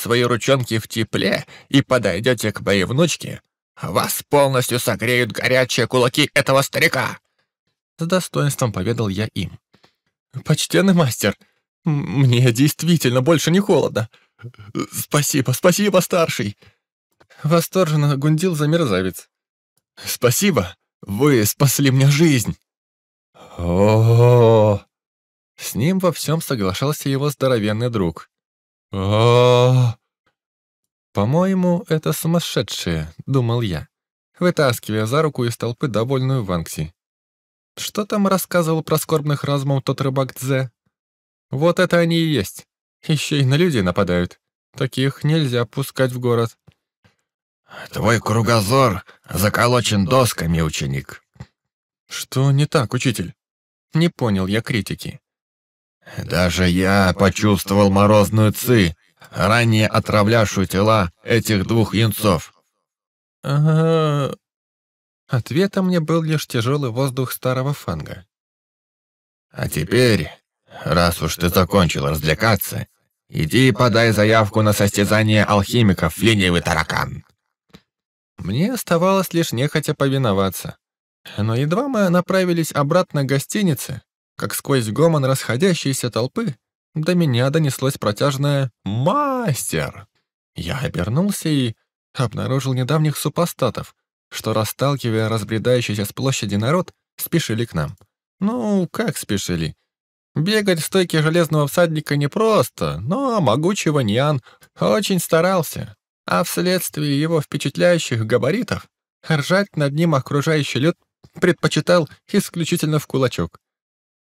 свои ручонки в тепле и подойдете к моей внучке, вас полностью согреют горячие кулаки этого старика!» С достоинством поведал я им. «Почтенный мастер, мне действительно больше не холодно. Спасибо, спасибо, старший!» Восторженно гундил за мерзавец. «Спасибо, вы спасли мне жизнь!» о С ним во всем соглашался его здоровенный друг. О «По-моему, это сумасшедшие», — думал я, вытаскивая за руку из толпы довольную Ванкси. Что там рассказывал про скорбных разумов тот рыбак Дзе? Вот это они и есть. Еще и на людей нападают. Таких нельзя пускать в город. Твой кругозор заколочен досками, ученик. Что не так, учитель? Не понял я критики. Даже я почувствовал морозную ци, ранее отравлявшую тела этих двух янцов. Ага. Ответом мне был лишь тяжелый воздух старого фанга. А теперь, раз уж ты закончил развлекаться, иди и подай заявку на состязание алхимиков, ленивый таракан. Мне оставалось лишь нехотя повиноваться. Но едва мы направились обратно к гостинице, как сквозь гомон расходящейся толпы до меня донеслось протяжное «Мастер!». Я обернулся и обнаружил недавних супостатов, что, расталкивая разбредающийся с площади народ, спешили к нам. Ну, как спешили? Бегать в стойке железного всадника непросто, но могучий Ваньян очень старался, а вследствие его впечатляющих габаритов ржать над ним окружающий лед предпочитал исключительно в кулачок.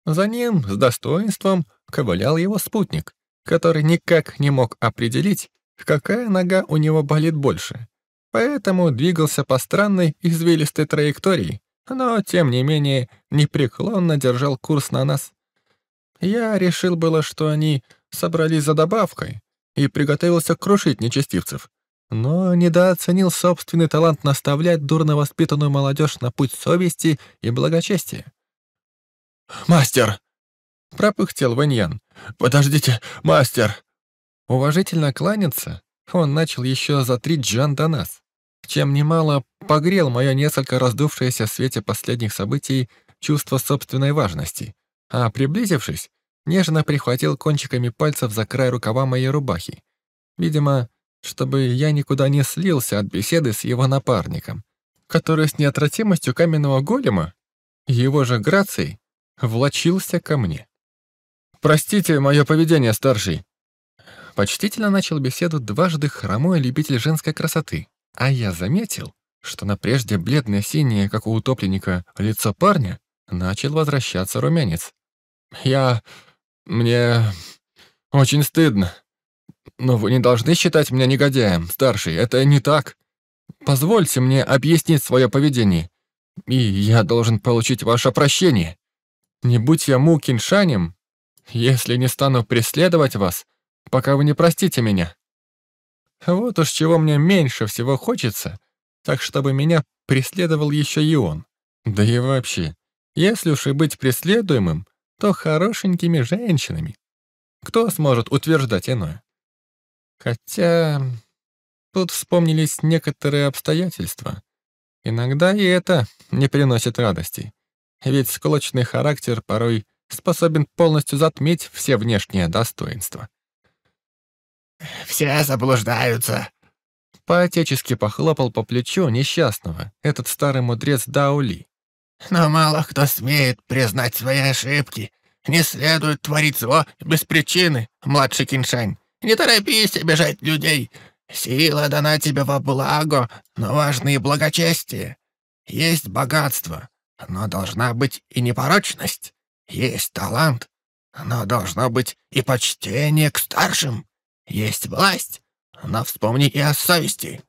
За ним с достоинством ковылял его спутник, который никак не мог определить, какая нога у него болит больше. Поэтому двигался по странной извилистой траектории, но, тем не менее, непреклонно держал курс на нас. Я решил было, что они собрались за добавкой, и приготовился крушить нечестивцев но недооценил собственный талант наставлять дурно воспитанную молодежь на путь совести и благочестия. «Мастер!» — пропыхтел Ваньян. «Подождите, мастер!» Уважительно кланяться он начал еще за три джан до нас, чем немало погрел мое несколько раздувшееся в свете последних событий чувство собственной важности, а приблизившись, нежно прихватил кончиками пальцев за край рукава моей рубахи. Видимо, чтобы я никуда не слился от беседы с его напарником, который с неотвратимостью каменного голема, его же грацией, влочился ко мне. «Простите мое поведение, старший!» Почтительно начал беседу дважды хромой любитель женской красоты, а я заметил, что на прежде бледно-синее, как у утопленника, лицо парня начал возвращаться румянец. «Я... мне... очень стыдно. Но вы не должны считать меня негодяем, старший, это не так. Позвольте мне объяснить свое поведение, и я должен получить ваше прощение. Не будь я Му Киншанем, если не стану преследовать вас, пока вы не простите меня. Вот уж чего мне меньше всего хочется, так чтобы меня преследовал еще и он. Да и вообще, если уж и быть преследуемым, то хорошенькими женщинами. Кто сможет утверждать иное? Хотя тут вспомнились некоторые обстоятельства. Иногда и это не приносит радости. Ведь склочный характер порой способен полностью затмить все внешние достоинства. «Все заблуждаются», — поотечески похлопал по плечу несчастного этот старый мудрец Даули. «Но мало кто смеет признать свои ошибки. Не следует творить зло без причины, младший Киншань. Не торопись обижать людей. Сила дана тебе во благо, но важно и благочестие. Есть богатство, но должна быть и непорочность. Есть талант, но должно быть и почтение к старшим. Есть власть, но вспомни и о совести».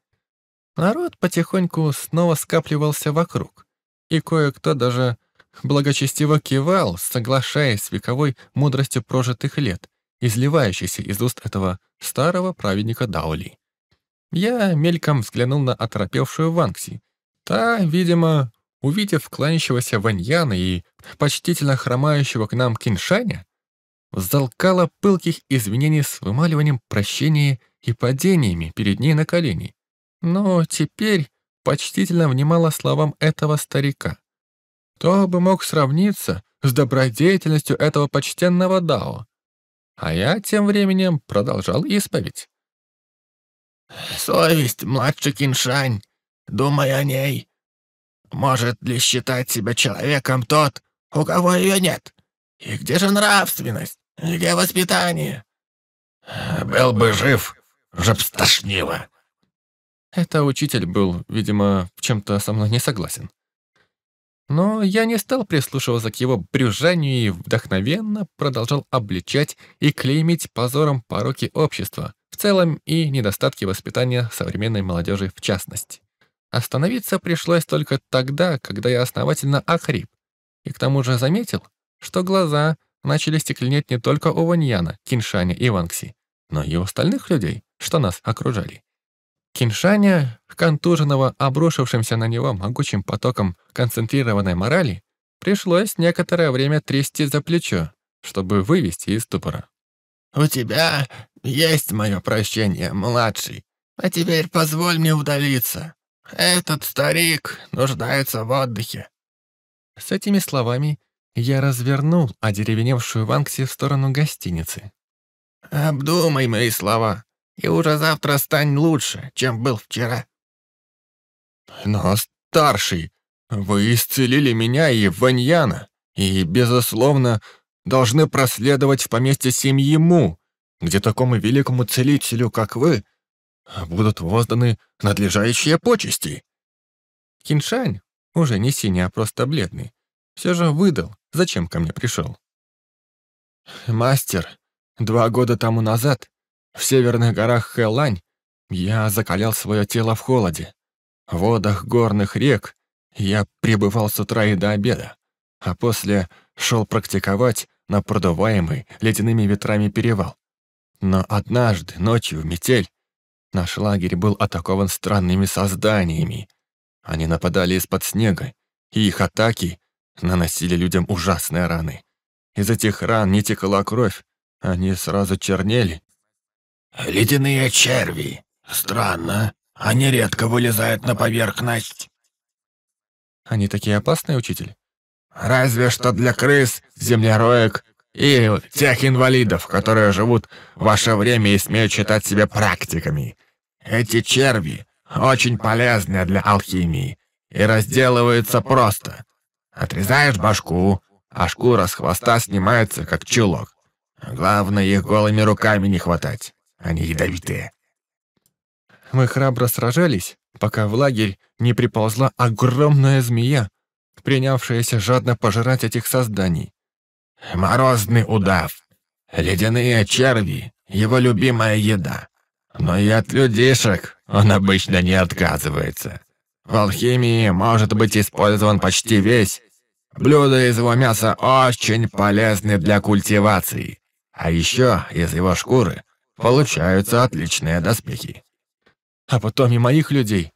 Народ потихоньку снова скапливался вокруг, и кое-кто даже благочестиво кивал, соглашаясь с вековой мудростью прожитых лет изливающийся из уст этого старого праведника Даули. Я мельком взглянул на оторопевшую Ванкси. Та, видимо, увидев кланящегося Ваньяна и почтительно хромающего к нам Киншаня, вздолкала пылких извинений с вымаливанием прощения и падениями перед ней на колени. Но теперь почтительно внимала словам этого старика. Кто бы мог сравниться с добродетельностью этого почтенного Дао? А я тем временем продолжал исповедь. «Совесть, младший Киншань, думай о ней. Может ли считать себя человеком тот, у кого ее нет? И где же нравственность? Где воспитание?» «Был бы жив, жаб стошнило». Это учитель был, видимо, в чем-то со мной не согласен. Но я не стал прислушиваться к его брюзжанию и вдохновенно продолжал обличать и клеймить позором пороки общества в целом и недостатки воспитания современной молодежи в частности. Остановиться пришлось только тогда, когда я основательно охрип, и к тому же заметил, что глаза начали стекленеть не только у Ваньяна, Киншаня и Ванкси, но и у остальных людей, что нас окружали. Киншаня, контуженного обрушившимся на него могучим потоком концентрированной морали, пришлось некоторое время трясти за плечо, чтобы вывести из ступора. «У тебя есть мое прощение, младший, а теперь позволь мне удалиться. Этот старик нуждается в отдыхе». С этими словами я развернул одеревеневшую Ванкси в сторону гостиницы. «Обдумай мои слова, и уже завтра стань лучше, чем был вчера». «Но, старший, вы исцелили меня и Ваньяна, и, безусловно, должны проследовать в поместье семьи Му, где такому великому целителю, как вы, будут возданы надлежащие почести». Киншань, уже не синий, а просто бледный, все же выдал, зачем ко мне пришел. «Мастер, два года тому назад в северных горах Хэлань я закалял свое тело в холоде. В водах горных рек я пребывал с утра и до обеда, а после шел практиковать на продуваемый ледяными ветрами перевал. Но однажды, ночью, в метель, наш лагерь был атакован странными созданиями. Они нападали из-под снега, и их атаки наносили людям ужасные раны. Из этих ран не текла кровь, они сразу чернели. «Ледяные черви. Странно. Они редко вылезают на поверхность». «Они такие опасные, учитель?» «Разве что для крыс, землероек и тех инвалидов, которые живут в ваше время и смеют считать себя практиками. Эти черви очень полезны для алхимии и разделываются просто. Отрезаешь башку, а шкура с хвоста снимается, как чулок. Главное, их голыми руками не хватать. Они ядовитые. Мы храбро сражались, пока в лагерь не приползла огромная змея, принявшаяся жадно пожирать этих созданий. Морозный удав, ледяные черви — его любимая еда. Но и от людишек он обычно не отказывается. В алхимии может быть использован почти весь. Блюда из его мяса очень полезны для культивации. А еще из его шкуры получаются отличные доспехи. А потом и моих людей.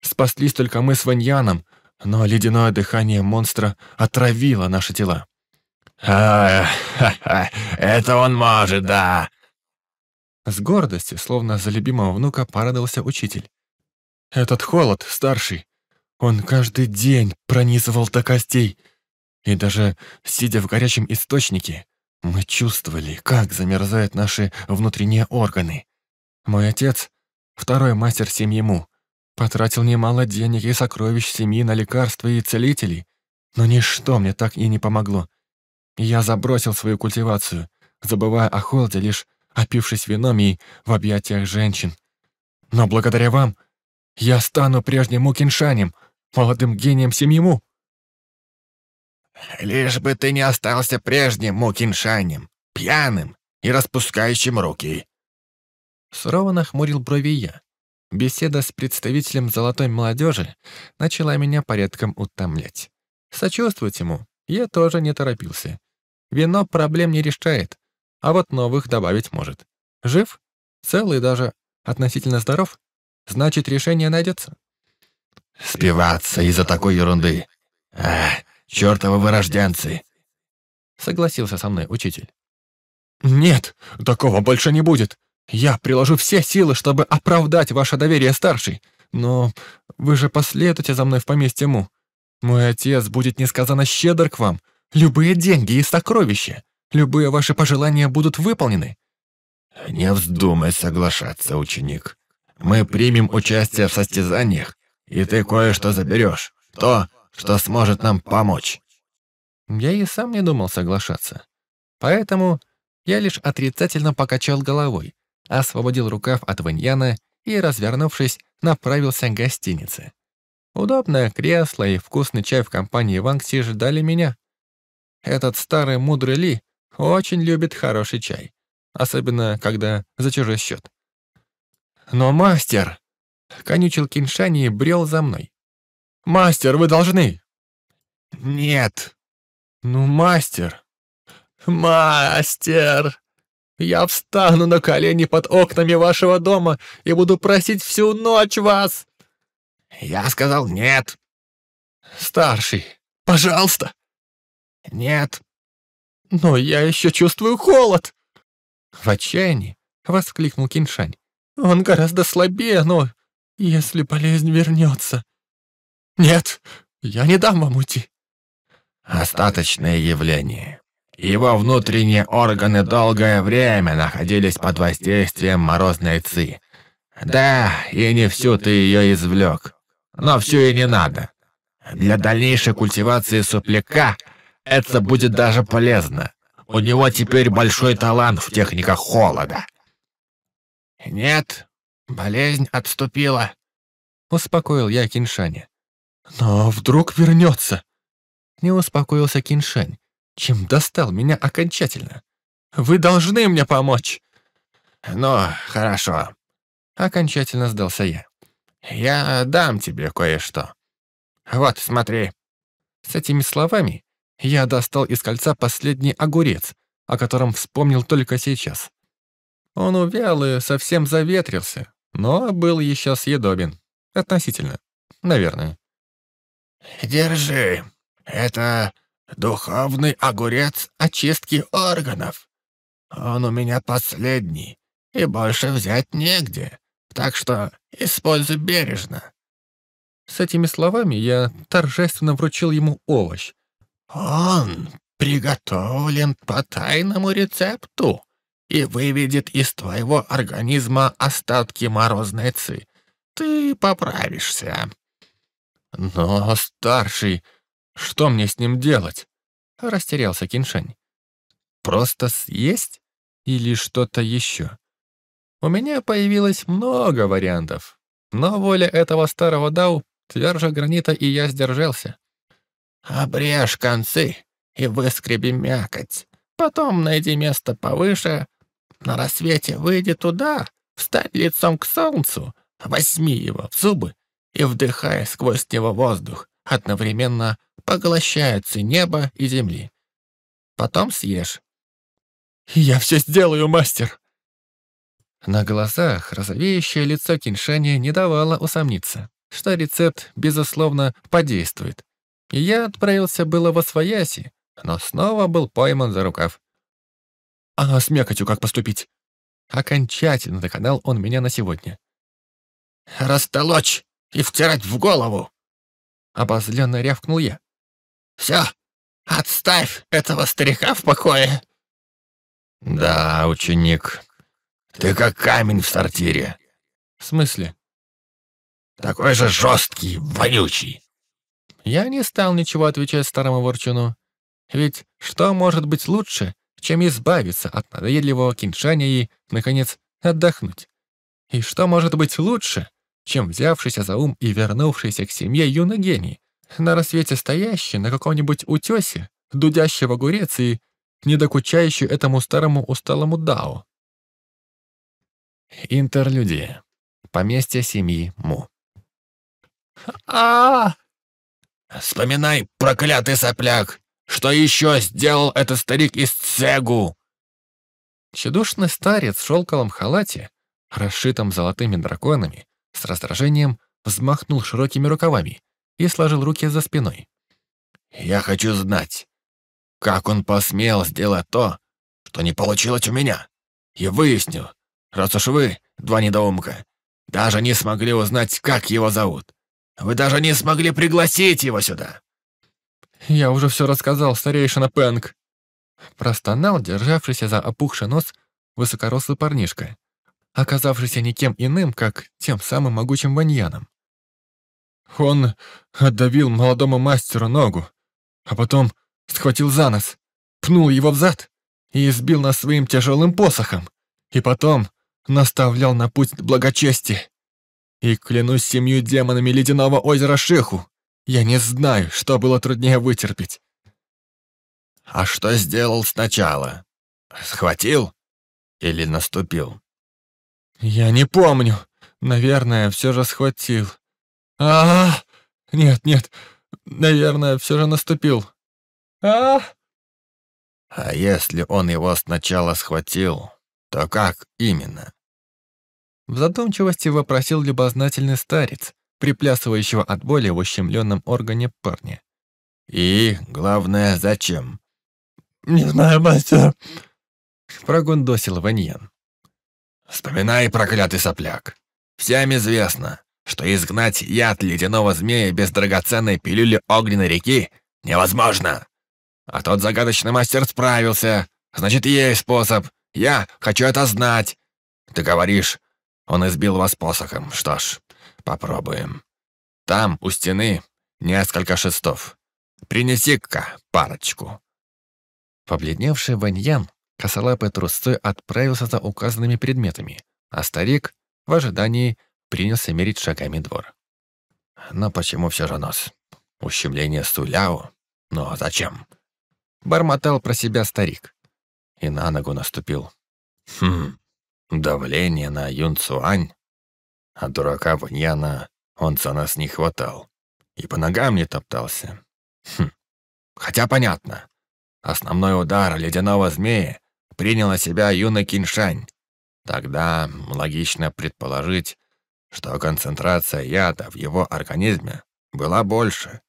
Спаслись только мы с Ваньяном, но ледяное дыхание монстра отравило наши тела. А, ха -ха, это он может, да. С гордостью, словно за любимого внука, порадовался учитель. Этот холод, старший, он каждый день пронизывал до костей. И даже сидя в горячем источнике, мы чувствовали, как замерзают наши внутренние органы. Мой отец, второй мастер семьи Му, потратил немало денег и сокровищ семьи на лекарства и целителей, но ничто мне так и не помогло. Я забросил свою культивацию, забывая о холоде, лишь опившись вином и в объятиях женщин. Но благодаря вам я стану прежним Мукиншанем, молодым гением семьему. Лишь бы ты не остался прежним Мукиншанем, пьяным и распускающим руки. Сурово нахмурил брови я. Беседа с представителем золотой молодежи начала меня порядком утомлять. Сочувствовать ему я тоже не торопился. Вино проблем не решает, а вот новых добавить может. Жив? Целый даже относительно здоров? Значит, решение найдется. Спиваться из-за такой ерунды. Ах, чертовы вырожденцы. Согласился со мной учитель. Нет, такого больше не будет. Я приложу все силы, чтобы оправдать ваше доверие, старший. Но вы же последуете за мной в поместье Му. Мой отец будет несказанно щедр к вам. Любые деньги и сокровища, любые ваши пожелания будут выполнены». «Не вздумай соглашаться, ученик. Мы примем участие в состязаниях, и ты кое-что заберешь. То, что сможет нам помочь». Я и сам не думал соглашаться. Поэтому я лишь отрицательно покачал головой, освободил рукав от ваньяна и, развернувшись, направился к гостинице. Удобное кресло и вкусный чай в компании Вангси ждали меня. Этот старый мудрый Ли очень любит хороший чай, особенно когда за чужой счет. «Но мастер!» — конючил Киншани и брел за мной. «Мастер, вы должны!» «Нет!» «Ну, мастер!» «Мастер!» «Я встану на колени под окнами вашего дома и буду просить всю ночь вас!» «Я сказал нет!» «Старший, пожалуйста!» «Нет!» «Но я еще чувствую холод!» В отчаянии воскликнул Киншань. «Он гораздо слабее, но если болезнь вернется...» «Нет, я не дам вам уйти!» «Остаточное явление. Его внутренние органы долгое время находились под воздействием морозной ци. Да, и не всю ты ее извлек. Но всю и не надо. Для дальнейшей культивации сопляка это будет даже полезно. У него теперь большой талант в техниках холода. Нет, болезнь отступила. Успокоил я Киншаня. Но вдруг вернется. Не успокоился Киншань чем достал меня окончательно. Вы должны мне помочь!» «Ну, хорошо», — окончательно сдался я. «Я дам тебе кое-что. Вот, смотри». С этими словами я достал из кольца последний огурец, о котором вспомнил только сейчас. Он увял и совсем заветрился, но был еще съедобен. Относительно, наверное. «Держи. Это Духовный огурец очистки органов. Он у меня последний, и больше взять негде, так что используй бережно». С этими словами я торжественно вручил ему овощ. «Он приготовлен по тайному рецепту и выведет из твоего организма остатки морозной ци. Ты поправишься». «Но, старший, что мне с ним делать? Растерялся Киншань. Просто съесть? Или что-то еще? У меня появилось много вариантов, но воля этого старого дау тверже гранита, и я сдержался. «Обрежь концы и выскреби мякоть. Потом найди место повыше. На рассвете выйди туда, встань лицом к солнцу, возьми его в зубы и вдыхай сквозь него воздух, одновременно поглощаются небо и земли. Потом съешь. «Я все сделаю, мастер!» На глазах розовеющее лицо Киншани не давало усомниться, что рецепт, безусловно, подействует. И я отправился было во свояси, но снова был пойман за рукав. «А с мякотью как поступить?» Окончательно доконал он меня на сегодня. «Растолочь и втирать в голову!» Обозленно рявкнул я. «Все, отставь этого старика в покое!» «Да, ученик, ты как камень в сортире». «В смысле?» «Такой же жесткий, вонючий». Я не стал ничего отвечать старому ворчуну. Ведь что может быть лучше, чем избавиться от надоедливого киншаня и, наконец, отдохнуть? И что может быть лучше, чем взявшийся за ум и вернувшийся к семье юный гений, на рассвете стоящий на каком-нибудь утесе, дудящий в огурец и недокучающий этому старому усталому Дао. Интерлюдия. Поместье семьи Му. а, Вспоминай, проклятый сопляк! Что еще сделал этот старик из Цегу?» Чедушный старец в шелковом халате, расшитом золотыми драконами, с раздражением взмахнул широкими рукавами и сложил руки за спиной. «Я хочу знать, как он посмел сделать то, что не получилось у меня, и выясню, раз уж вы, два недоумка, даже не смогли узнать, как его зовут. Вы даже не смогли пригласить его сюда. Я уже все рассказал, старейшина Пэнк. Простонал, державшийся за опухший нос, высокорослый парнишка, оказавшийся никем иным, как тем самым могучим ваньяном. Он отдавил молодому мастеру ногу, а потом схватил за нос, пнул его в зад и избил нас своим тяжелым посохом, и потом наставлял на путь благочестия. И клянусь семью демонами Ледяного озера Шиху, я не знаю, что было труднее вытерпеть. А что сделал сначала? Схватил или наступил? Я не помню. Наверное, все же схватил. А, -а, -а! Нет, нет. Наверное, все же наступил. А, -а, -а! А если он его сначала схватил, то как именно? В задумчивости вопросил любознательный старец, приплясывающего от боли в ущемленном органе парня. «И, главное, зачем?» «Не знаю, мастер», — прогундосил Ваньян. «Вспоминай, проклятый сопляк. Всем известно, что изгнать яд ледяного змея без драгоценной пилюли огненной реки невозможно. А тот загадочный мастер справился. Значит, есть способ. Я хочу это знать. Ты говоришь, он избил вас посохом. Что ж, попробуем. Там, у стены, несколько шестов. Принеси-ка парочку». Побледневший Ваньян косолапой трусцой отправился за указанными предметами, а старик, в ожидании, принялся мерить шагами двор. «Но почему все же нос? Ущемление Суляу? Но зачем?» Бормотал про себя старик. И на ногу наступил. «Хм, давление на Юн Цуань? А дурака Ваньяна он за нас не хватал. И по ногам не топтался. Хм, хотя понятно. Основной удар ледяного змея принял на себя юный Киншань. Тогда логично предположить, что концентрация яда в его организме была больше,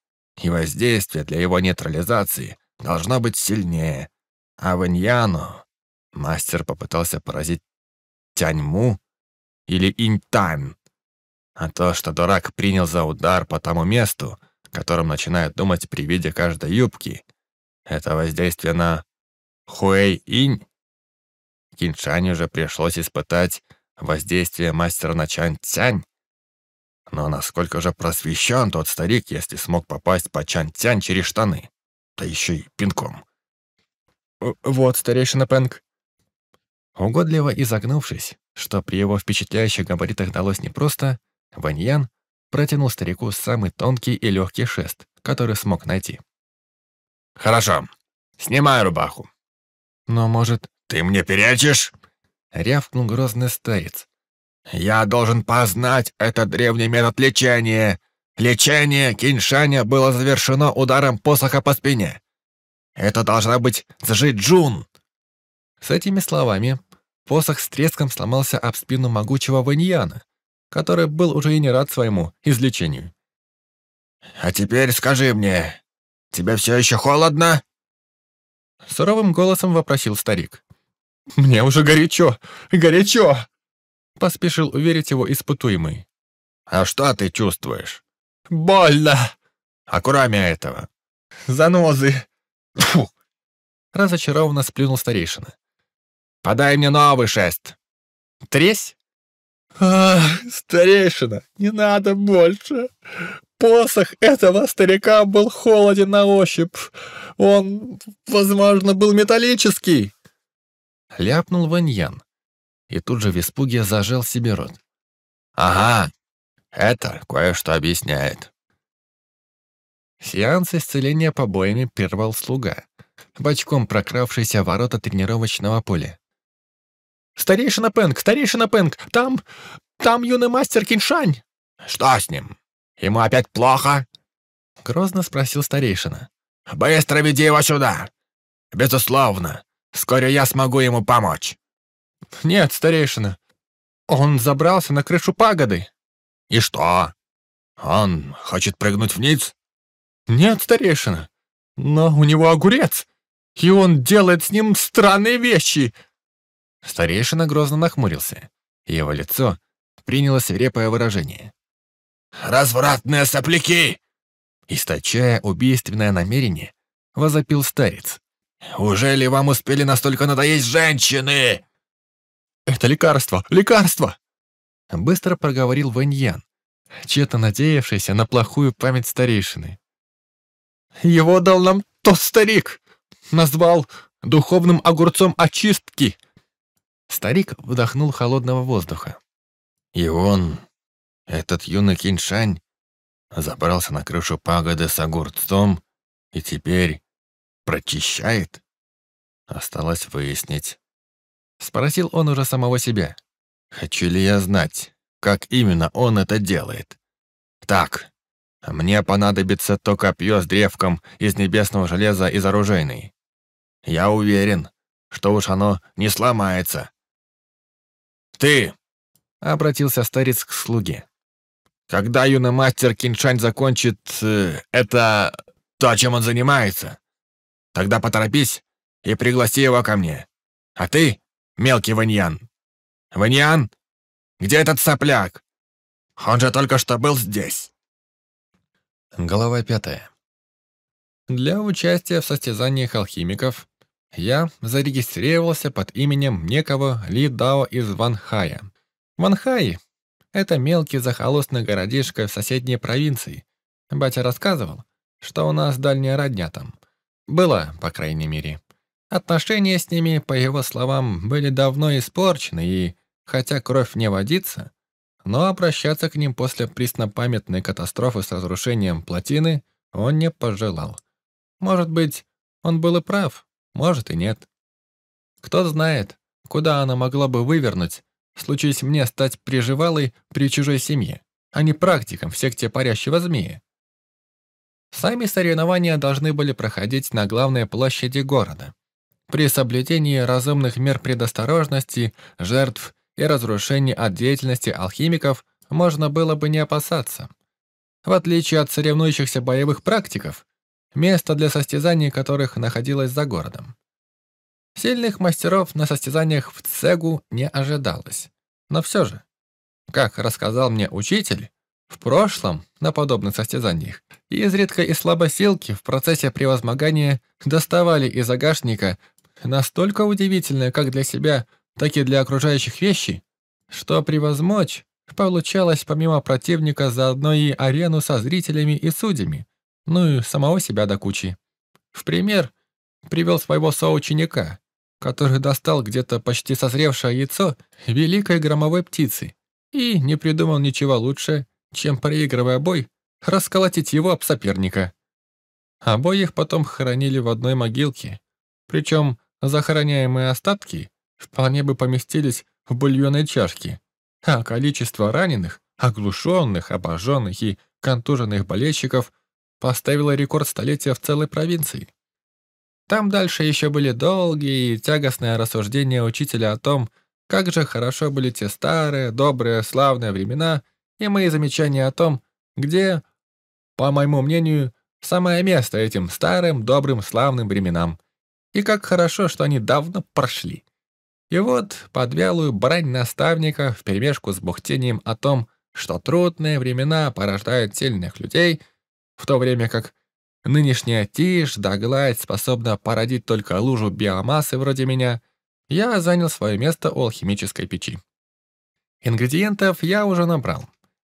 и воздействие для его нейтрализации должно быть сильнее. А Ваньяну мастер попытался поразить Тяньму или Интань. А то, что дурак принял за удар по тому месту, которым начинают думать при виде каждой юбки, это воздействие на Хуэй-Инь. Киншань уже пришлось испытать воздействие мастера на Чан-Тянь. Но насколько же просвещен тот старик, если смог попасть по Чан-Тянь через штаны, да еще и пинком. «Вот, старейшина Пэнк». Угодливо изогнувшись, что при его впечатляющих габаритах далось непросто, Ваньян протянул старику самый тонкий и легкий шест, который смог найти. «Хорошо, снимай рубаху». «Но, может...» «Ты мне перечишь?» — рявкнул грозный старец. «Я должен познать этот древний метод лечения. Лечение Киншаня было завершено ударом посоха по спине. Это должна быть Цжи-Джун». С этими словами посох с треском сломался об спину могучего Ваньяна, который был уже и не рад своему излечению. «А теперь скажи мне, тебе все еще холодно?» Суровым голосом вопросил старик. «Мне уже горячо, горячо!» Поспешил уверить его испытуемый. «А что ты чувствуешь?» «Больно!» «А кроме этого?» «Занозы!» Фу! Разочарованно сплюнул старейшина. «Подай мне новый шест!» «Тресь?» «Ах, старейшина, не надо больше! Посох этого старика был холоден на ощупь. Он, возможно, был металлический!» Ляпнул Ваньян и тут же в испуге зажал себе рот. «Ага, это кое-что объясняет». Сеанс исцеления побоями прервал слуга, бочком прокравшийся ворота тренировочного поля. «Старейшина Пэнк, старейшина Пэнк, там... там юный мастер Киншань!» «Что с ним? Ему опять плохо?» Грозно спросил старейшина. «Быстро веди его сюда! Безусловно, вскоре я смогу ему помочь!» «Нет, старейшина, он забрался на крышу пагоды». «И что? Он хочет прыгнуть вниз?» «Нет, старейшина, но у него огурец, и он делает с ним странные вещи. Старейшина грозно нахмурился. Его лицо приняло свирепое выражение. «Развратные сопляки!» Источая убийственное намерение, возопил старец. «Уже ли вам успели настолько надоесть женщины?» «Это лекарство! Лекарство!» Быстро проговорил Ваньян, чьи-то надеявшийся на плохую память старейшины. «Его дал нам тот старик! Назвал духовным огурцом очистки!» Старик вдохнул холодного воздуха. И он, этот юный Киншань, забрался на крышу пагоды с огурцом и теперь прочищает? Осталось выяснить. Спросил он уже самого себя. Хочу ли я знать, как именно он это делает? Так, мне понадобится то копье с древком из небесного железа из оружейной. Я уверен, что уж оно не сломается. «Ты!» — обратился старец к слуге. «Когда юный мастер Киншань закончит... Э, это... то, чем он занимается, тогда поторопись и пригласи его ко мне. А ты, мелкий Ваньян, Ваньян, где этот сопляк? Он же только что был здесь». Глава пятая. Для участия в состязаниях алхимиков я зарегистрировался под именем некого Ли Дао из Ванхая. Ванхай — это мелкий захолустный городишко в соседней провинции. Батя рассказывал, что у нас дальняя родня там. Было, по крайней мере. Отношения с ними, по его словам, были давно испорчены, и, хотя кровь не водится, но обращаться к ним после преснопамятной катастрофы с разрушением плотины он не пожелал. Может быть, он был и прав, может и нет. Кто знает, куда она могла бы вывернуть, случись мне стать приживалой при чужой семье, а не практиком в секте парящего змея. Сами соревнования должны были проходить на главной площади города. При соблюдении разумных мер предосторожности, жертв и разрушении от деятельности алхимиков можно было бы не опасаться. В отличие от соревнующихся боевых практиков, место для состязаний которых находилось за городом. Сильных мастеров на состязаниях в Цегу не ожидалось. Но все же, как рассказал мне учитель, в прошлом, на подобных состязаниях, изредка и слабосилки в процессе превозмогания доставали из загашника настолько удивительные как для себя, так и для окружающих вещи, что превозмочь получалось помимо противника заодно и арену со зрителями и судьями, ну и самого себя до кучи. В пример привел своего соученика, который достал где-то почти созревшее яйцо великой громовой птицы и не придумал ничего лучше, чем, проигрывая бой, расколотить его об соперника. Обоих потом хоронили в одной могилке, причем захороняемые остатки вполне бы поместились в бульонной чашке, а количество раненых, оглушенных, обожженных и контуженных болельщиков поставило рекорд столетия в целой провинции. Там дальше еще были долгие и тягостные рассуждения учителя о том, как же хорошо были те старые, добрые, славные времена, и мои замечания о том, где, по моему мнению, самое место этим старым, добрым, славным временам, и как хорошо, что они давно прошли. И вот под вялую брань наставника вперемешку с бухтением о том, что трудные времена порождают сильных людей, в то время как нынешняя тишь да гладь способна породить только лужу биомассы вроде меня, я занял свое место у алхимической печи. Ингредиентов я уже набрал,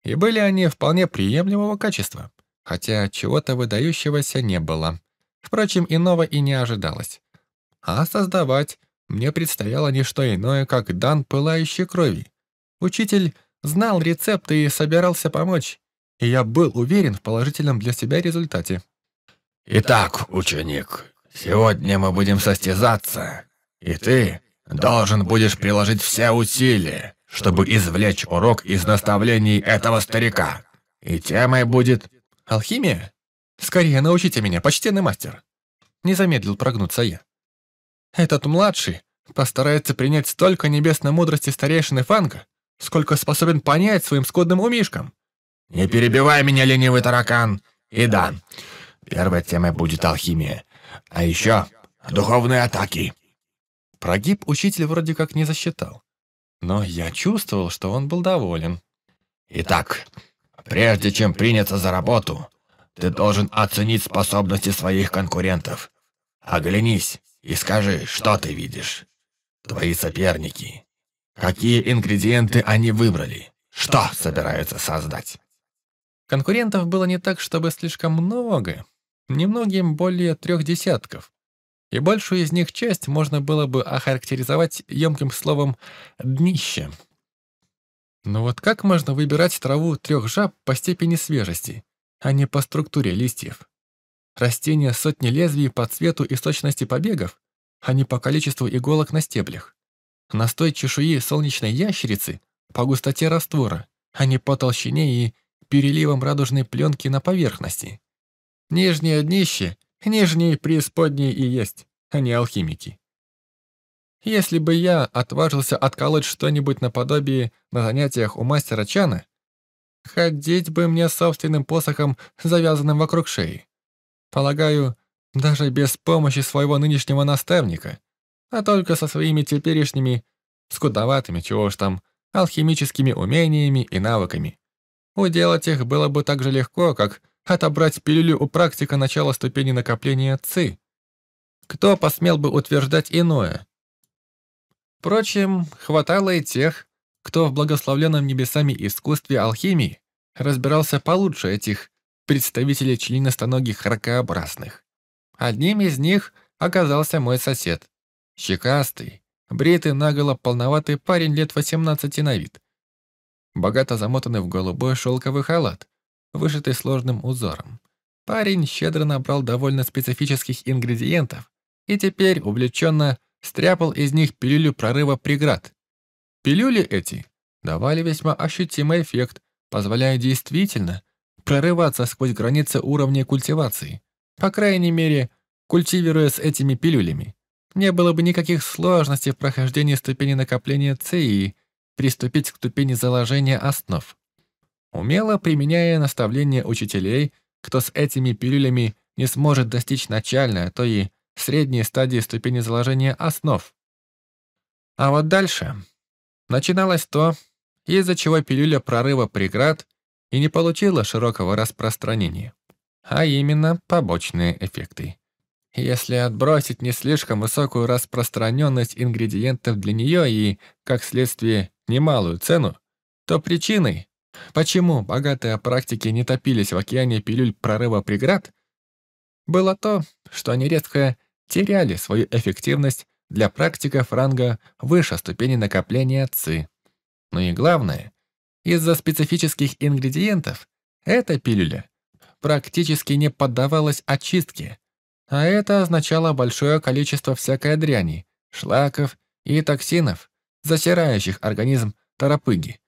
и были они вполне приемлемого качества, хотя чего-то выдающегося не было. Впрочем, иного и не ожидалось. А создавать мне предстояло не что иное, как дан пылающей крови. Учитель знал рецепты и собирался помочь, и я был уверен в положительном для себя результате. «Итак, ученик, сегодня мы будем состязаться, и ты должен будешь приложить все усилия, чтобы извлечь урок из наставлений этого старика. И темой будет...» «Алхимия? Скорее научите меня, почтенный мастер!» Не замедлил прогнуться я. Этот младший постарается принять столько небесной мудрости старейшины Фанга, сколько способен понять своим скудным умишкам. «Не перебивай меня, ленивый таракан! И да, первой темой будет алхимия, а еще духовные атаки». Прогиб учитель вроде как не засчитал. Но я чувствовал, что он был доволен. Итак, прежде чем приняться за работу, ты должен оценить способности своих конкурентов. Оглянись и скажи, что ты видишь. Твои соперники. Какие ингредиенты они выбрали? Что собираются создать? Конкурентов было не так, чтобы слишком много. Немногим более трех десятков. И большую из них часть можно было бы охарактеризовать емким словом «днище». Но вот как можно выбирать траву трех жаб по степени свежести, а не по структуре листьев? Растения сотни лезвий по цвету и сочности побегов, а не по количеству иголок на стеблях. Настой чешуи солнечной ящерицы по густоте раствора, а не по толщине и переливам радужной пленки на поверхности. Нижнее днище, нижние преисподние и есть, а не алхимики. Если бы я отважился отколоть что-нибудь наподобие на занятиях у мастера Чана, ходить бы мне собственным посохом, завязанным вокруг шеи. Полагаю, даже без помощи своего нынешнего наставника, а только со своими теперешними, скудоватыми, чего уж там, алхимическими умениями и навыками. Уделать их было бы так же легко, как отобрать пилюлю у практика начала ступени накопления ЦИ. Кто посмел бы утверждать иное? Впрочем, хватало и тех, кто в благословленном небесами искусстве алхимии разбирался получше этих представителей членистоногих ракообразных. Одним из них оказался мой сосед. Щекастый, бритый наголо полноватый парень лет 18 на вид. Богато замотанный в голубой шелковый халат, вышитый сложным узором. Парень щедро набрал довольно специфических ингредиентов и теперь увлеченно стряпал из них пилюлю прорыва преград. Пилюли эти давали весьма ощутимый эффект, позволяя действительно прорываться сквозь границы уровня культивации. По крайней мере, культивируя с этими пилюлями. Не было бы никаких сложностей в прохождении ступени накопления ЦИ приступить к ступени заложения основ. Умело применяя наставления учителей, кто с этими пилюлями не сможет достичь начальной, а то и средней стадии ступени заложения основ. А вот дальше начиналось то, из-за чего пилюля прорыва преград и не получила широкого распространения, а именно побочные эффекты. Если отбросить не слишком высокую распространенность ингредиентов для нее и, как следствие, немалую цену, то причиной, почему богатые практики не топились в океане пилюль прорыва преград, было то, что они редко теряли свою эффективность для практиков ранга выше ступени накопления ЦИ. Но и главное, из-за специфических ингредиентов эта пилюля практически не поддавалась очистке, а это означало большое количество всякой дряни, шлаков и токсинов, засирающих организм торопыги.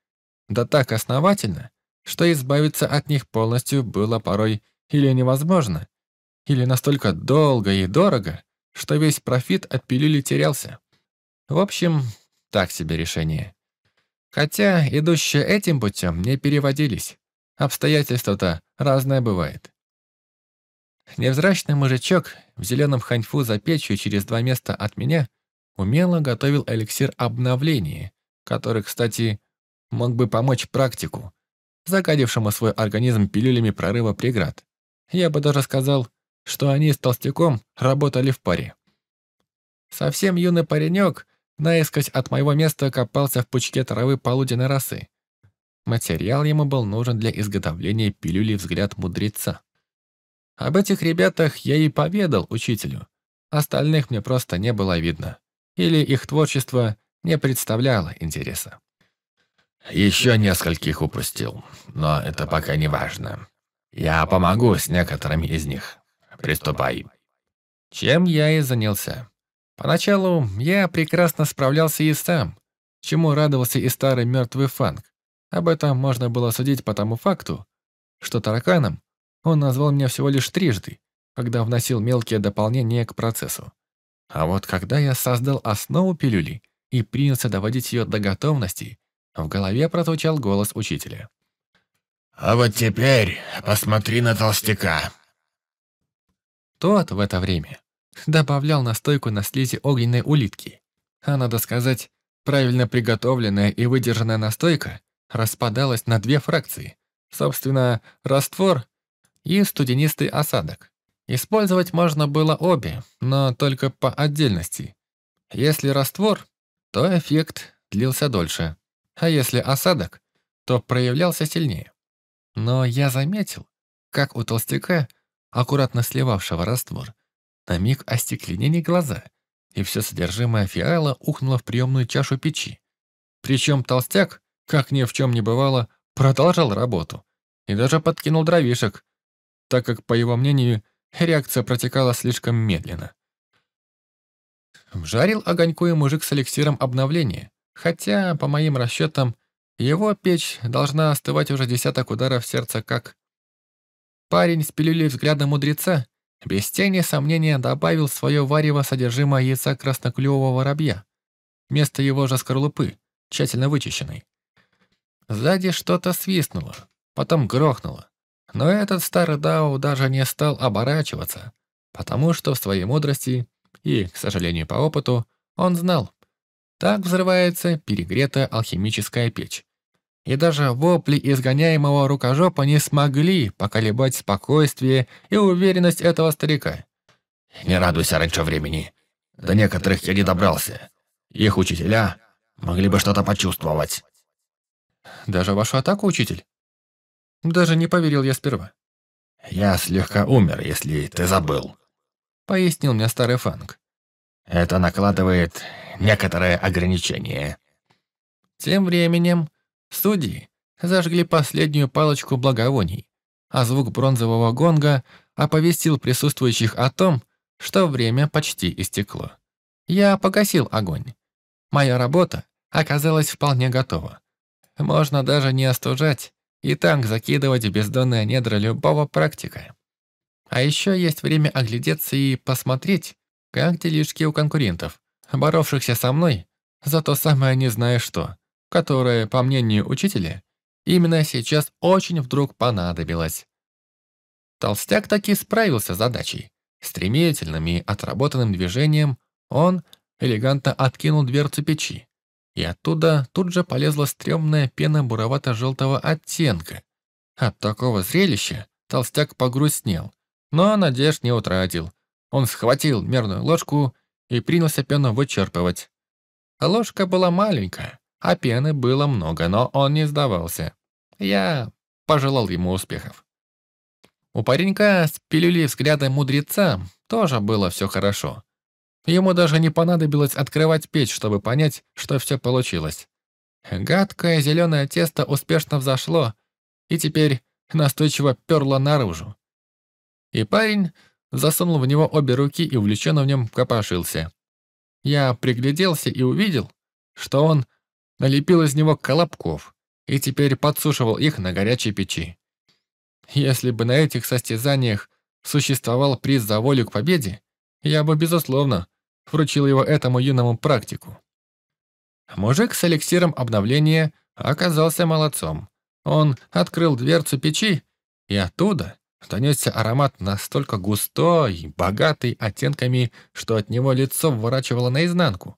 Да так основательно, что избавиться от них полностью было порой или невозможно, или настолько долго и дорого, что весь профит от пилюли терялся. В общем, так себе решение. Хотя идущие этим путем не переводились. Обстоятельства-то разное бывает. Невзрачный мужичок в зеленом ханьфу за печью через два места от меня умело готовил эликсир обновления, который, кстати, мог бы помочь практику, загадившему свой организм пилюлями прорыва преград. Я бы даже сказал, что они с толстяком работали в паре. Совсем юный паренек наискось от моего места копался в пучке травы полуденной росы. Материал ему был нужен для изготовления пилюли «Взгляд мудреца». Об этих ребятах я и поведал учителю. Остальных мне просто не было видно. Или их творчество не представляло интереса. Еще нескольких упустил, но это пока не важно. Я помогу с некоторыми из них. Приступай. Чем я и занялся. Поначалу я прекрасно справлялся и сам, чему радовался и старый мертвый фанк. Об этом можно было судить по тому факту, что тараканом он назвал меня всего лишь трижды, когда вносил мелкие дополнения к процессу. А вот когда я создал основу пилюли и принялся доводить ее до готовности, в голове прозвучал голос учителя. «А вот теперь посмотри на толстяка. Тот в это время добавлял настойку на слизи огненной улитки. а надо сказать, правильно приготовленная и выдержанная настойка распадалась на две фракции. Собственно, раствор и студенистый осадок. Использовать можно было обе, но только по отдельности. Если раствор, то эффект длился дольше, а если осадок, то проявлялся сильнее. Но я заметил, как у толстяка, аккуратно сливавшего раствор, на миг остекленели глаза, и все содержимое фиала ухнуло в приемную чашу печи. Причем толстяк, как ни в чем не бывало, продолжал работу и даже подкинул дровишек, так как, по его мнению, реакция протекала слишком медленно. Жарил огоньку и мужик с эликсиром обновления, хотя, по моим расчетам, его печь должна остывать уже десяток ударов сердца как... Парень с пилюлей взгляда мудреца без тени сомнения добавил в свое варево содержимое яйца красноклювого воробья, вместо его же скорлупы, тщательно вычищенной. Сзади что-то свистнуло, потом грохнуло. Но этот старый Дау даже не стал оборачиваться, потому что в своей мудрости и, к сожалению, по опыту, он знал, так взрывается перегретая алхимическая печь. И даже вопли изгоняемого рукожопа не смогли поколебать спокойствие и уверенность этого старика. «Не радуйся раньше времени. До некоторых я не добрался. Их учителя могли бы что-то почувствовать». «Даже вашу атаку, учитель?» Даже не поверил я сперва. «Я слегка умер, если ты забыл», — пояснил мне старый Фанг. «Это накладывает некоторые ограничения». Тем временем судьи зажгли последнюю палочку благовоний, а звук бронзового гонга оповестил присутствующих о том, что время почти истекло. Я погасил огонь. Моя работа оказалась вполне готова. Можно даже не остужать, и танк закидывать в бездонные недра любого практика. А еще есть время оглядеться и посмотреть, как делишки у конкурентов, боровшихся со мной за то самое не знаю что, которое, по мнению учителя, именно сейчас очень вдруг понадобилось. Толстяк таки справился с задачей. Стремительным и отработанным движением он элегантно откинул дверцу печи, и оттуда тут же полезла стрёмная пена буровато-желтого оттенка. От такого зрелища толстяк погрустнел, но надежд не утратил. Он схватил мерную ложку и принялся пену вычерпывать. Ложка была маленькая, а пены было много, но он не сдавался. Я пожелал ему успехов. У паренька с пилюли взгляда мудреца тоже было все хорошо. Ему даже не понадобилось открывать печь, чтобы понять, что все получилось. Гадкое зеленое тесто успешно взошло и теперь настойчиво перло наружу. И парень засунул в него обе руки и увлеченно в нем копошился. Я пригляделся и увидел, что он налепил из него колобков и теперь подсушивал их на горячей печи. Если бы на этих состязаниях существовал приз за волю к победе, я бы, безусловно, вручил его этому юному практику. Мужик с эликсиром обновления оказался молодцом. Он открыл дверцу печи, и оттуда донесся аромат настолько густой, богатый оттенками, что от него лицо вворачивало наизнанку.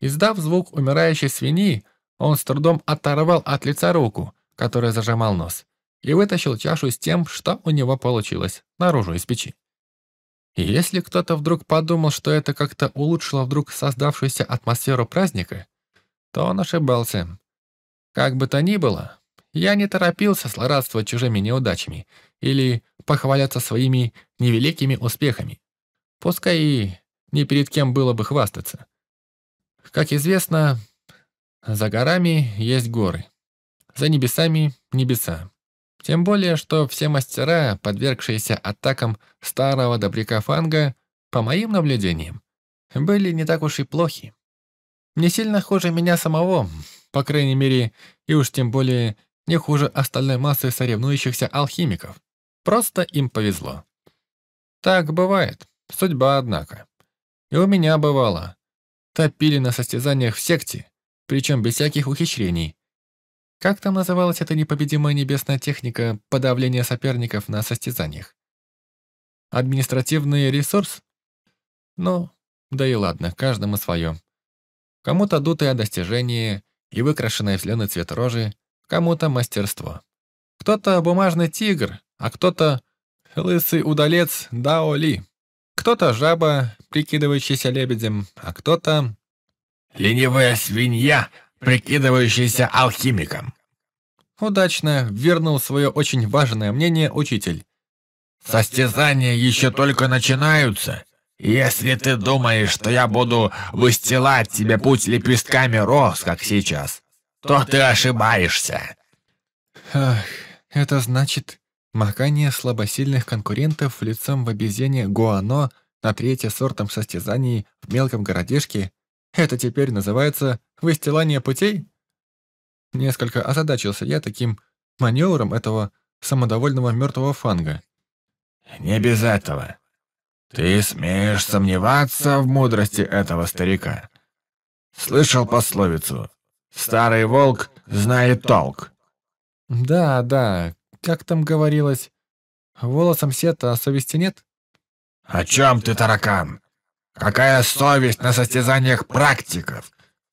Издав звук умирающей свиньи, он с трудом оторвал от лица руку, которая зажимал нос, и вытащил чашу с тем, что у него получилось, наружу из печи. Если кто-то вдруг подумал, что это как-то улучшило вдруг создавшуюся атмосферу праздника, то он ошибался. Как бы то ни было, я не торопился злорадствовать чужими неудачами или похваляться своими невеликими успехами. Пускай и ни перед кем было бы хвастаться. Как известно, за горами есть горы, за небесами — небеса. Тем более, что все мастера, подвергшиеся атакам старого добряка Фанга, по моим наблюдениям, были не так уж и плохи. Не сильно хуже меня самого, по крайней мере, и уж тем более не хуже остальной массы соревнующихся алхимиков. Просто им повезло. Так бывает, судьба, однако. И у меня бывало. Топили на состязаниях в секте, причем без всяких ухищрений, как там называлась эта непобедимая небесная техника подавления соперников на состязаниях? Административный ресурс? Ну, да и ладно, каждому свое. Кому-то дутое достижение и выкрашенное в зеленый цвет рожи, кому-то мастерство. Кто-то бумажный тигр, а кто-то лысый удалец Дао Ли. Кто-то жаба, прикидывающийся лебедем, а кто-то... Ленивая свинья, прикидывающаяся алхимиком. Удачно вернул свое очень важное мнение учитель. Состязания еще только начинаются. Если ты думаешь, что я буду выстилать тебе путь лепестками роз, как сейчас, то ты ошибаешься. Ах, это значит, махание слабосильных конкурентов лицом в обезьяне Гуано на третье сортом состязаний в мелком городишке это теперь называется выстилание путей? Несколько озадачился я таким маневром этого самодовольного мертвого фанга. «Не без этого. Ты смеешь сомневаться в мудрости этого старика. Слышал пословицу «Старый волк знает толк». Да, да, как там говорилось, волосом сета, а совести нет? О чем ты, таракан? Какая совесть на состязаниях практиков?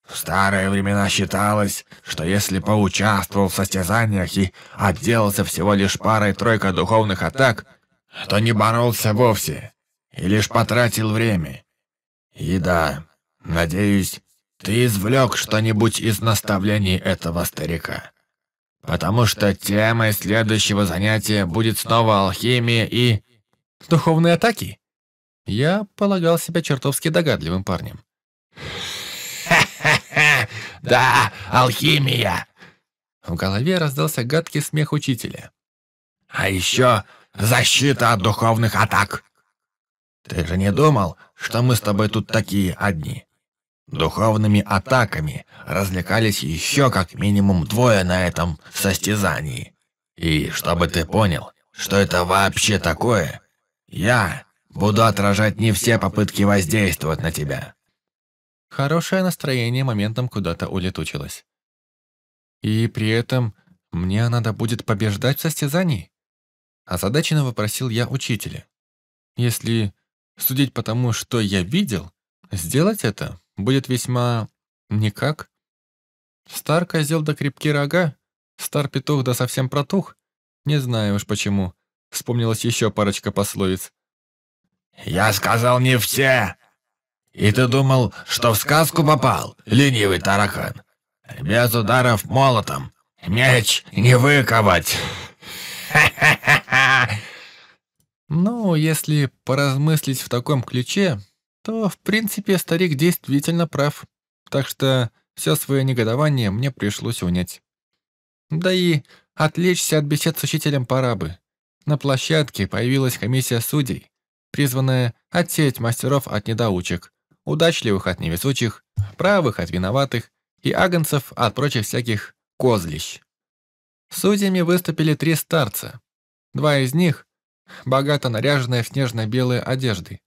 В старые времена считалось, что если поучаствовал в состязаниях и отделался всего лишь парой-тройкой духовных атак, то не боролся вовсе и лишь потратил время. И да, надеюсь, ты извлек что-нибудь из наставлений этого старика. Потому что темой следующего занятия будет снова алхимия и... Духовные атаки? Я полагал себя чертовски догадливым парнем. «Ха-ха-ха! Да, алхимия!» В голове раздался гадкий смех учителя. «А еще защита от духовных атак. Ты же не думал, что мы с тобой тут такие одни? Духовными атаками развлекались еще как минимум двое на этом состязании. И чтобы ты понял, что это вообще такое, я буду отражать не все попытки воздействовать на тебя. Хорошее настроение моментом куда-то улетучилось. И при этом мне надо будет побеждать в состязании? Озадаченно вопросил я учителя. Если судить по тому, что я видел, сделать это будет весьма... никак. Стар козел да крепки рога, стар петух да совсем протух. Не знаю уж почему. Вспомнилась еще парочка пословиц. «Я сказал не все!» «И ты думал, что в сказку попал, ленивый таракан? Без ударов молотом меч не выковать!» Ну, если поразмыслить в таком ключе, то, в принципе, старик действительно прав. Так что все свое негодование мне пришлось унять. Да и отвлечься от бесед с учителем пора бы. На площадке появилась комиссия судей, призванная отсеять мастеров от недоучек, удачливых от невезучих, правых от виноватых и агнцев от прочих всяких козлищ. Судьями выступили три старца. Два из них, богато наряженные в снежно-белые одежды,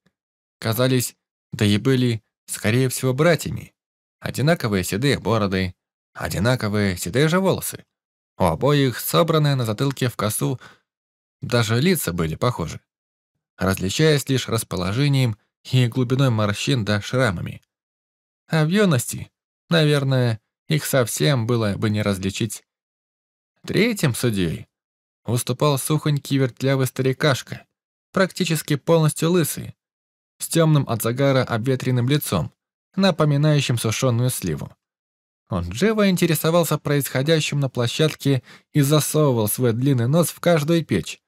казались, да и были, скорее всего, братьями. Одинаковые седые бороды, одинаковые седые же волосы. У обоих собранные на затылке в косу, даже лица были похожи, различаясь лишь расположением и глубиной морщин да шрамами. А в юности, наверное, их совсем было бы не различить. Третьим судьей выступал сухонький вертлявый старикашка, практически полностью лысый, с темным от загара обветренным лицом, напоминающим сушеную сливу. Он живо интересовался происходящим на площадке и засовывал свой длинный нос в каждую печь,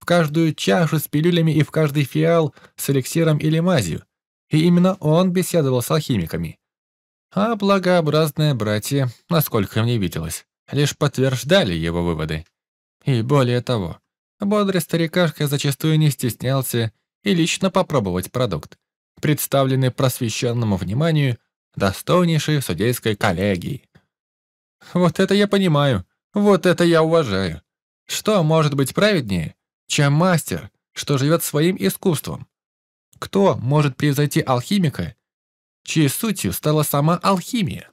в каждую чашу с пилюлями и в каждый фиал с эликсиром или мазью. И именно он беседовал с алхимиками. А благообразные братья, насколько мне виделось, лишь подтверждали его выводы. И более того, бодрый старикашка зачастую не стеснялся и лично попробовать продукт, представленный просвещенному вниманию достойнейшей судейской коллегии. Вот это я понимаю, вот это я уважаю. Что может быть праведнее, чем мастер, что живет своим искусством? Кто может превзойти алхимика, чьей сутью стала сама алхимия?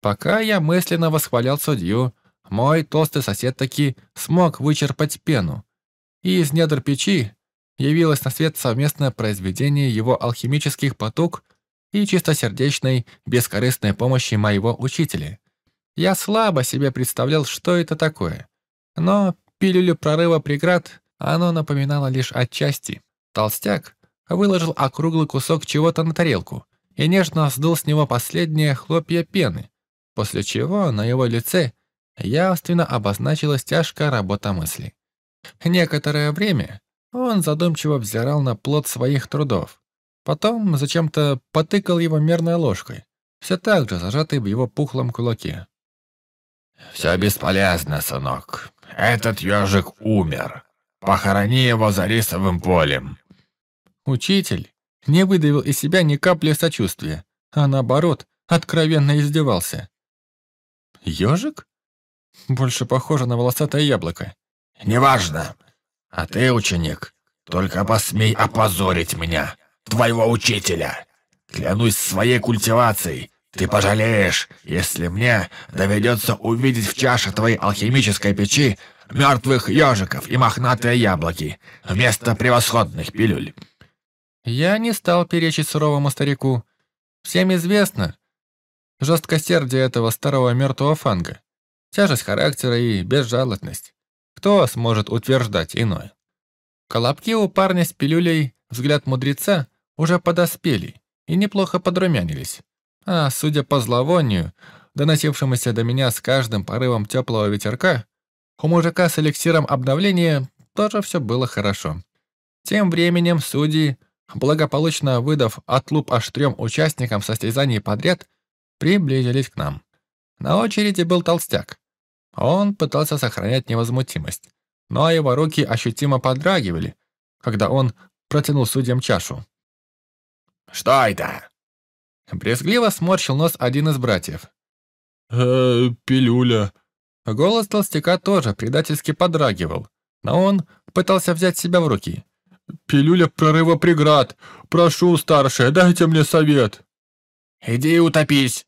Пока я мысленно восхвалял судью, мой толстый сосед таки смог вычерпать пену, и из недр печи явилось на свет совместное произведение его алхимических поток и чистосердечной, бескорыстной помощи моего учителя. Я слабо себе представлял, что это такое. Но пилюлю прорыва преград оно напоминало лишь отчасти. Толстяк выложил округлый кусок чего-то на тарелку и нежно сдул с него последние хлопья пены, после чего на его лице явственно обозначилась тяжкая работа мысли. Некоторое время он задумчиво взирал на плод своих трудов. Потом зачем-то потыкал его мерной ложкой, все так же зажатой в его пухлом кулаке. «Все бесполезно, сынок. Этот ежик умер. Похорони его за рисовым полем». Учитель не выдавил из себя ни капли сочувствия, а наоборот, откровенно издевался. «Ежик? Больше похоже на волосатое яблоко». «Неважно. А ты, ученик, только посмей опозорить меня, твоего учителя. Клянусь своей культивацией, ты пожалеешь, если мне доведется увидеть в чаше твоей алхимической печи мертвых ежиков и мохнатые яблоки вместо превосходных пилюль». Я не стал перечить суровому старику. Всем известно жесткосердие этого старого мертвого фанга, тяжесть характера и безжалостность. Кто сможет утверждать иное? Колобки у парня с пилюлей, взгляд мудреца, уже подоспели и неплохо подрумянились. А судя по зловонию, доносившемуся до меня с каждым порывом теплого ветерка, у мужика с эликсиром обновления тоже все было хорошо. Тем временем судьи, благополучно выдав отлуп аж трем участникам состязаний подряд, приблизились к нам. На очереди был толстяк. Он пытался сохранять невозмутимость, но его руки ощутимо подрагивали, когда он протянул судьям чашу. «Что это?» Брезгливо сморщил нос один из братьев. «Э, пилюля». Голос толстяка тоже предательски подрагивал, но он пытался взять себя в руки. «Пилюля прорыва преград. Прошу, старшая, дайте мне совет». «Иди утопись!»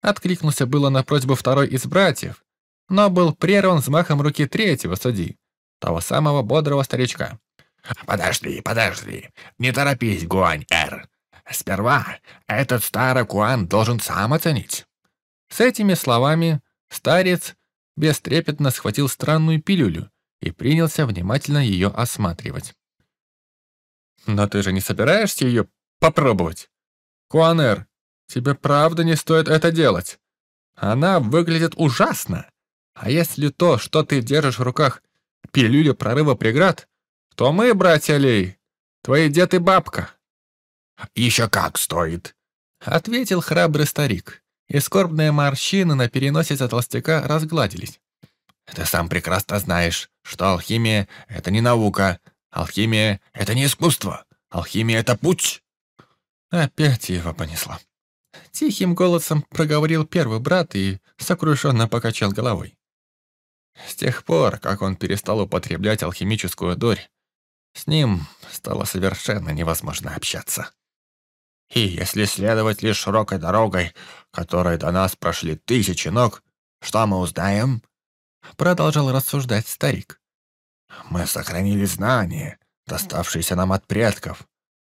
Откликнулся было на просьбу второй из братьев, но был прерван взмахом руки третьего судьи, того самого бодрого старичка. «Подожди, подожди, не торопись, Гуань-Эр. Сперва этот старый Куан должен сам оценить». С этими словами старец бестрепетно схватил странную пилюлю и принялся внимательно ее осматривать. «Но ты же не собираешься ее попробовать? Куанер, тебе правда не стоит это делать. Она выглядит ужасно. А если то, что ты держишь в руках, пилюля прорыва преград, то мы, братья Лей, твои дед и бабка». «Еще как стоит», — ответил храбрый старик, и скорбные морщины на переносице толстяка разгладились. «Ты сам прекрасно знаешь, что алхимия — это не наука, алхимия — это не искусство, алхимия — это путь». Опять его понесло. Тихим голосом проговорил первый брат и сокрушенно покачал головой. С тех пор, как он перестал употреблять алхимическую дурь, с ним стало совершенно невозможно общаться. И если следовать лишь широкой дорогой, которой до нас прошли тысячи ног, что мы узнаем?» Продолжал рассуждать старик. «Мы сохранили знания, доставшиеся нам от предков.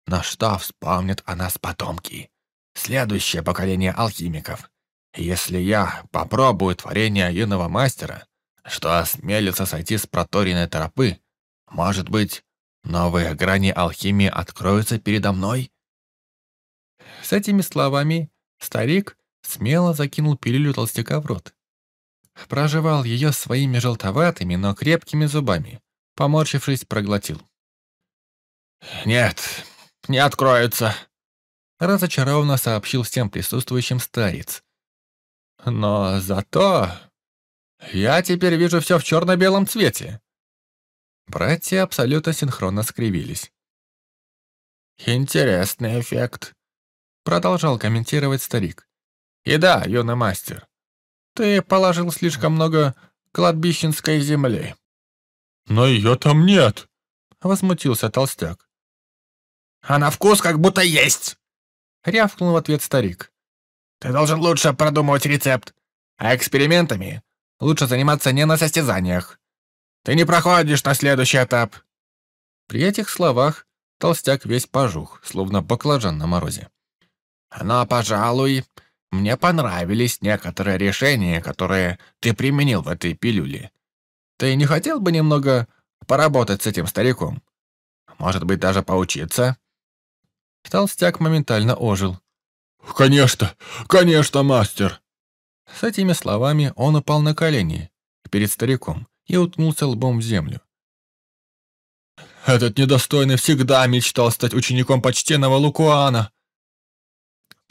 Но что вспомнят о нас потомки? Следующее поколение алхимиков. Если я попробую творение юного мастера, что осмелится сойти с проторенной тропы, может быть, новые грани алхимии откроются передо мной?» С этими словами старик смело закинул пилюлю толстяка в рот. Прожевал ее своими желтоватыми, но крепкими зубами. Поморщившись, проглотил. «Нет, не откроется», — разочарованно сообщил всем присутствующим старец. «Но зато я теперь вижу все в черно-белом цвете». Братья абсолютно синхронно скривились. «Интересный эффект», Продолжал комментировать старик. «И да, юный мастер, ты положил слишком много кладбищенской земли». «Но ее там нет», — возмутился толстяк. «А на вкус как будто есть», — рявкнул в ответ старик. «Ты должен лучше продумывать рецепт, а экспериментами лучше заниматься не на состязаниях. Ты не проходишь на следующий этап». При этих словах толстяк весь пожух, словно баклажан на морозе. Но, пожалуй, мне понравились некоторые решения, которые ты применил в этой пилюле. Ты не хотел бы немного поработать с этим стариком? Может быть, даже поучиться?» Толстяк моментально ожил. «Конечно, конечно, мастер!» С этими словами он упал на колени перед стариком и уткнулся лбом в землю. «Этот недостойный всегда мечтал стать учеником почтенного Лукуана!»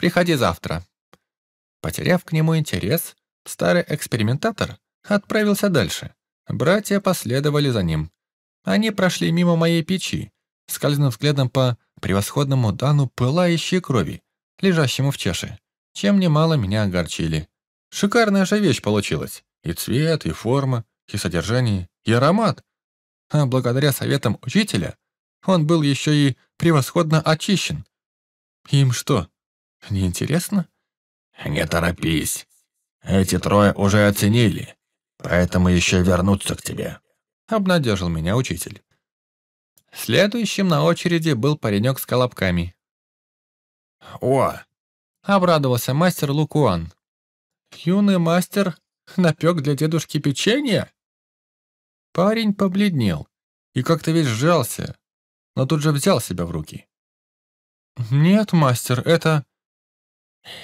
«Приходи завтра». Потеряв к нему интерес, старый экспериментатор отправился дальше. Братья последовали за ним. Они прошли мимо моей печи, скользнув взглядом по превосходному дану пылающей крови, лежащему в чаше, чем немало меня огорчили. Шикарная же вещь получилась. И цвет, и форма, и содержание, и аромат. А благодаря советам учителя он был еще и превосходно очищен. Им что, неинтересно? «Не торопись. Эти трое уже оценили, поэтому еще вернутся к тебе», — обнадежил меня учитель. Следующим на очереди был паренек с колобками. «О!» — обрадовался мастер Лукуан. «Юный мастер напек для дедушки печенье?» Парень побледнел и как-то весь сжался, но тут же взял себя в руки. «Нет, мастер, это...»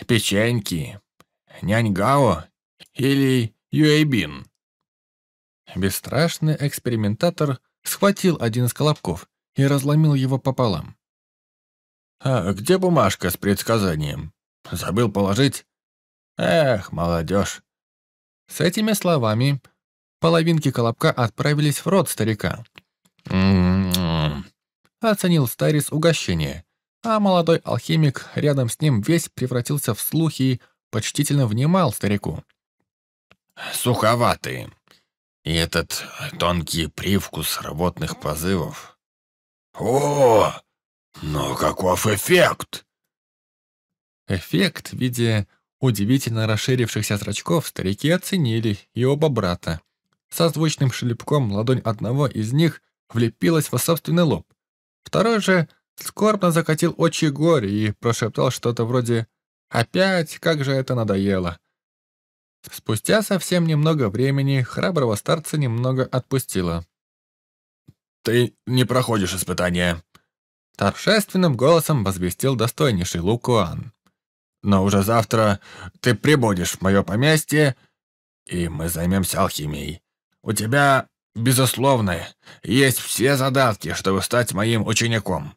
«Печеньки. Нянь Гао или Юэйбин?» Бесстрашный экспериментатор схватил один из колобков и разломил его пополам. «А где бумажка с предсказанием? Забыл положить? Эх, молодежь!» С этими словами половинки колобка отправились в рот старика. «М-м-м», оценил старец угощение, а молодой алхимик рядом с ним весь превратился в слухи и почтительно внимал старику. «Суховатый. И этот тонкий привкус рвотных позывов. О, но каков эффект!» Эффект в виде удивительно расширившихся зрачков старики оценили и оба брата. Со звучным шлепком ладонь одного из них влепилась в собственный лоб. Второй же скорбно закатил очи горе и прошептал что-то вроде «Опять, как же это надоело!». Спустя совсем немного времени храброго старца немного отпустило. «Ты не проходишь испытания», — торжественным голосом возвестил достойнейший Лукуан. «Но уже завтра ты прибудешь в мое поместье, и мы займемся алхимией. У тебя, безусловно, есть все задатки, чтобы стать моим учеником».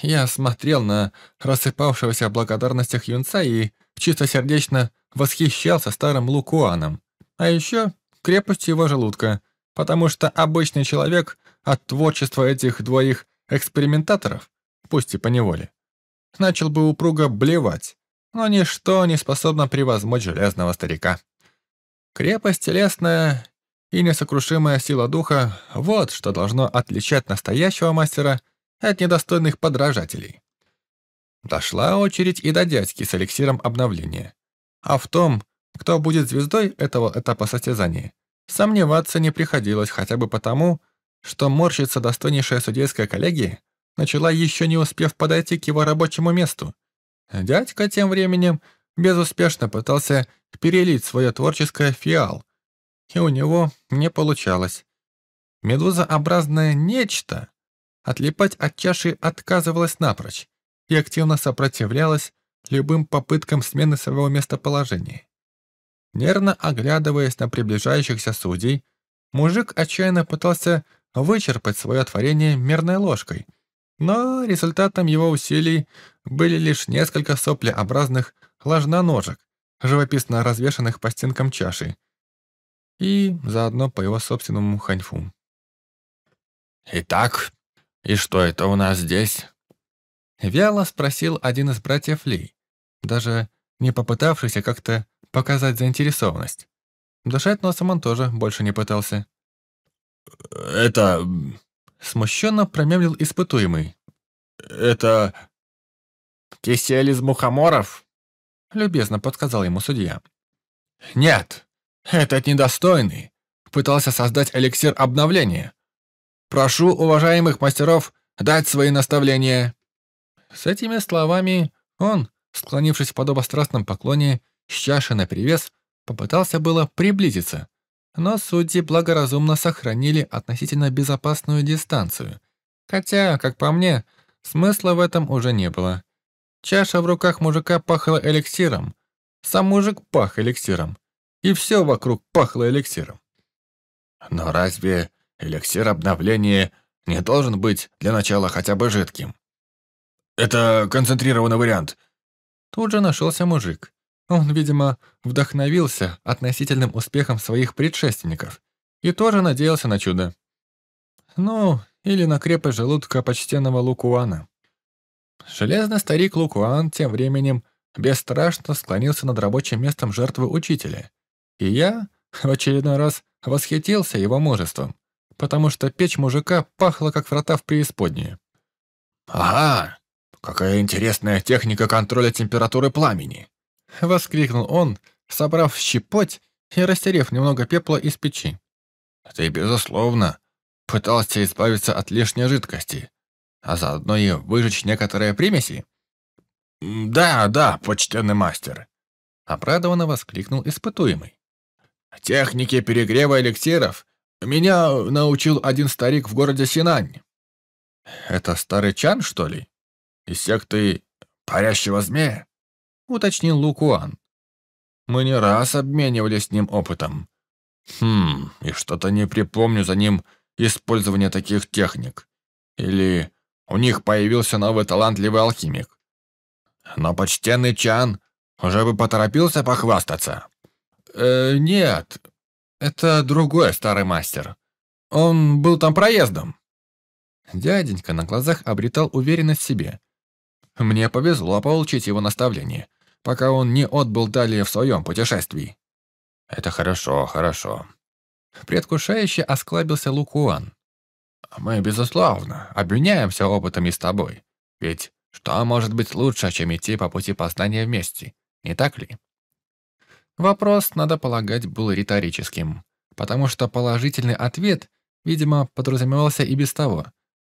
Я смотрел на рассыпавшегося в благодарностях юнца и чистосердечно восхищался старым Лукуаном, а еще крепостью его желудка, потому что обычный человек от творчества этих двоих экспериментаторов, пусть и по неволе, начал бы упруго блевать, но ничто не способно превозмочь железного старика. Крепость телесная и несокрушимая сила духа — вот что должно отличать настоящего мастера от недостойных подражателей. Дошла очередь и до дядьки с эликсиром обновления. А в том, кто будет звездой этого этапа состязания, сомневаться не приходилось хотя бы потому, что морщится достойнейшая судейская коллегия начала еще не успев подойти к его рабочему месту. Дядька тем временем безуспешно пытался перелить свое творческое фиал, и у него не получалось. Медузообразное нечто отлипать от чаши отказывалось напрочь и активно сопротивлялась любым попыткам смены своего местоположения. Нервно оглядываясь на приближающихся судей, мужик отчаянно пытался вычерпать свое творение мерной ложкой, но результатом его усилий были лишь несколько соплеобразных ложноножек, живописно развешанных по стенкам чаши, и заодно по его собственному ханьфу. «Итак, и что это у нас здесь?» Вяло спросил один из братьев Ли, даже не попытавшийся как-то показать заинтересованность. Дышать носом он тоже больше не пытался. «Это...» Смущенно промямлил испытуемый. «Это... кисель из мухоморов?» Любезно подсказал ему судья. «Нет, этот недостойный пытался создать эликсир обновления. Прошу уважаемых мастеров дать свои наставления». С этими словами Он, склонившись в подобострастном поклоне, с чашей наперевес, попытался было приблизиться, но судьи благоразумно сохранили относительно безопасную дистанцию. Хотя, как по мне, смысла в этом уже не было. Чаша в руках мужика пахла эликсиром. Сам мужик пах эликсиром. И все вокруг пахло эликсиром. Но разве эликсир обновления не должен быть для начала хотя бы жидким? Это концентрированный вариант. Тут же нашелся мужик. Он, видимо, вдохновился относительным успехом своих предшественников и тоже надеялся на чудо. Ну, или на крепость желудка почтенного Лукуана. Железный старик Лукуан тем временем бесстрашно склонился над рабочим местом жертвы учителя. И я в очередной раз восхитился его мужеством, потому что печь мужика пахла, как врата в преисподнюю. «Ага, какая интересная техника контроля температуры пламени!» — воскликнул он, собрав щепоть и растерев немного пепла из печи. «Ты, безусловно, пытался избавиться от лишней жидкости, а заодно и выжечь некоторые примеси?» «Да, да, почтенный мастер», — обрадованно воскликнул испытуемый. «Технике перегрева эликсиров меня научил один старик в городе Синань». «Это старый Чан, что ли? Из секты парящего змея?» — уточнил Лукуан. «Мы не раз обменивались с ним опытом. Хм, и что-то не припомню за ним использования таких техник. Или у них появился новый талантливый алхимик. Но почтенный Чан уже бы поторопился похвастаться». «Э, нет, это другой старый мастер. Он был там проездом». Дяденька на глазах обретал уверенность в себе. Мне повезло получить его наставление пока он не отбыл далее в своем путешествии. Это хорошо, хорошо. Предвкушающе осклабился Лукуан. Мы, безусловно, обменяемся опытами с тобой. Ведь что может быть лучше, чем идти по пути познания вместе, не так ли? Вопрос, надо полагать, был риторическим, потому что положительный ответ, видимо, подразумевался и без того.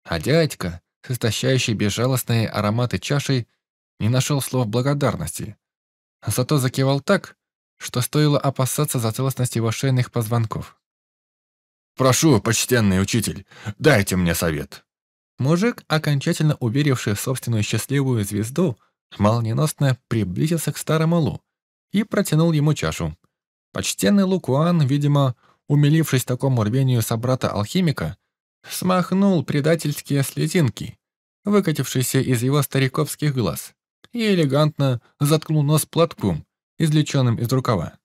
А дядька, с истощающей безжалостные ароматы чашей, не нашел слов благодарности. Зато закивал так, что стоило опасаться за целостность его шейных позвонков. «Прошу, почтенный учитель, дайте мне совет». Мужик, окончательно уверивший в собственную счастливую звезду, молниеносно приблизился к старому Лу и протянул ему чашу. Почтенный Лукуан, видимо, умилившись такому рвению собрата-алхимика, смахнул предательские слезинки, выкатившиеся из его стариковских глаз и элегантно заткнул нос платком, извлеченным из рукава.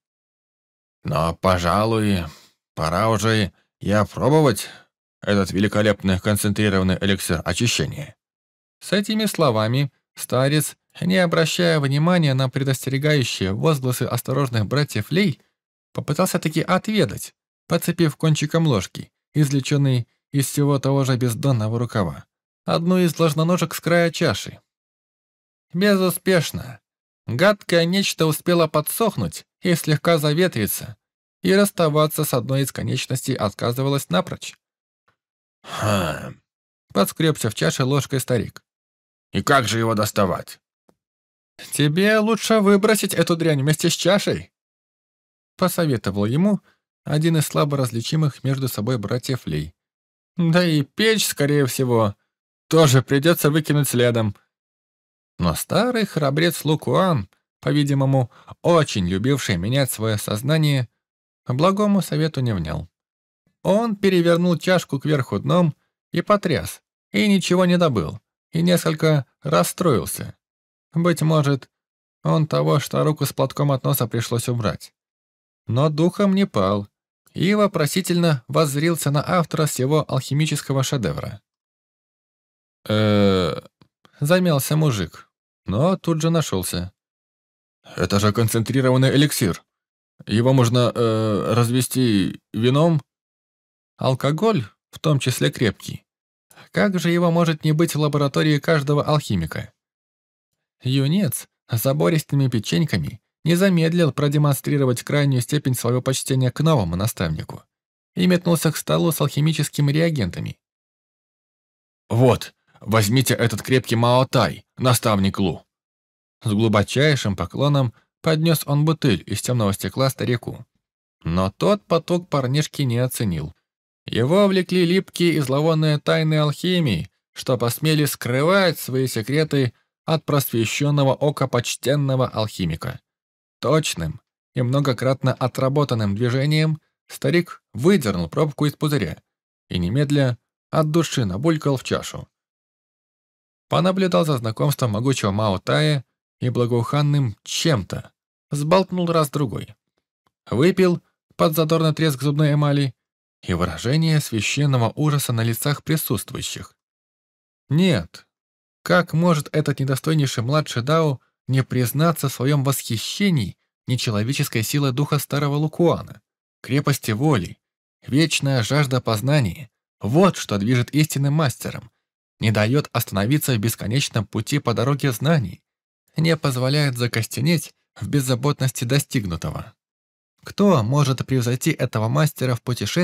«Но, пожалуй, пора уже и опробовать этот великолепный концентрированный эликсир очищения». С этими словами старец, не обращая внимания на предостерегающие возгласы осторожных братьев Лей, попытался таки отведать, подцепив кончиком ложки, извлеченный из всего того же бездонного рукава, одну из ложноножек с края чаши. Безуспешно. Гадкое нечто успело подсохнуть и слегка заветриться, и расставаться с одной из конечностей отказывалось напрочь. «Хм...» — подскребся в чаше ложкой старик. «И как же его доставать?» «Тебе лучше выбросить эту дрянь вместе с чашей», — посоветовал ему один из слабо различимых между собой братьев Лей. «Да и печь, скорее всего, тоже придется выкинуть следом, но старый храбрец Лукуан, по-видимому, очень любивший менять свое сознание, благому совету не внял. Он перевернул чашку кверху дном и потряс, и ничего не добыл, и несколько расстроился. Быть может, он того, что руку с платком от носа пришлось убрать. Но духом не пал и вопросительно воззрился на автора всего алхимического шедевра. э замялся мужик, но тут же нашелся. «Это же концентрированный эликсир. Его можно э, развести вином?» «Алкоголь, в том числе крепкий. Как же его может не быть в лаборатории каждого алхимика?» Юнец с забористыми печеньками не замедлил продемонстрировать крайнюю степень своего почтения к новому наставнику и метнулся к столу с алхимическими реагентами. «Вот, Возьмите этот крепкий Маотай, наставник Лу. С глубочайшим поклоном поднес он бутыль из темного стекла старику. Но тот поток парнишки не оценил. Его влекли липкие и зловонные тайны алхимии, что посмели скрывать свои секреты от просвещенного ока почтенного алхимика. Точным и многократно отработанным движением старик выдернул пробку из пузыря и немедля от души набулькал в чашу. Понаблюдал за знакомством могучего Мао Тая и благоуханным чем-то, сболтнул раз-другой. Выпил под задорный треск зубной эмали и выражение священного ужаса на лицах присутствующих. Нет, как может этот недостойнейший младший Дао не признаться в своем восхищении нечеловеческой силой духа старого Лукуана, крепости воли, вечная жажда познания, вот что движет истинным мастером, не дает остановиться в бесконечном пути по дороге знаний, не позволяет закостенеть в беззаботности достигнутого. Кто может превзойти этого мастера в путешествии